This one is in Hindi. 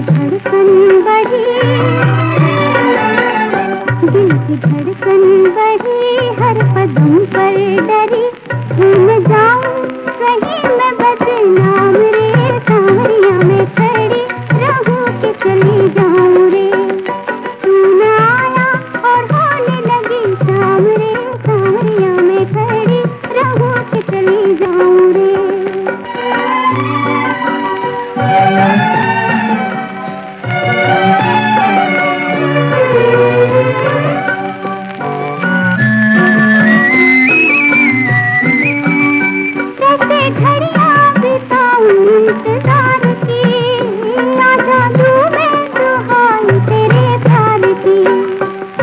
धड़कन बढ़ी। दिल की धड़कन बढ़ी हर कदम पर डरी। भूल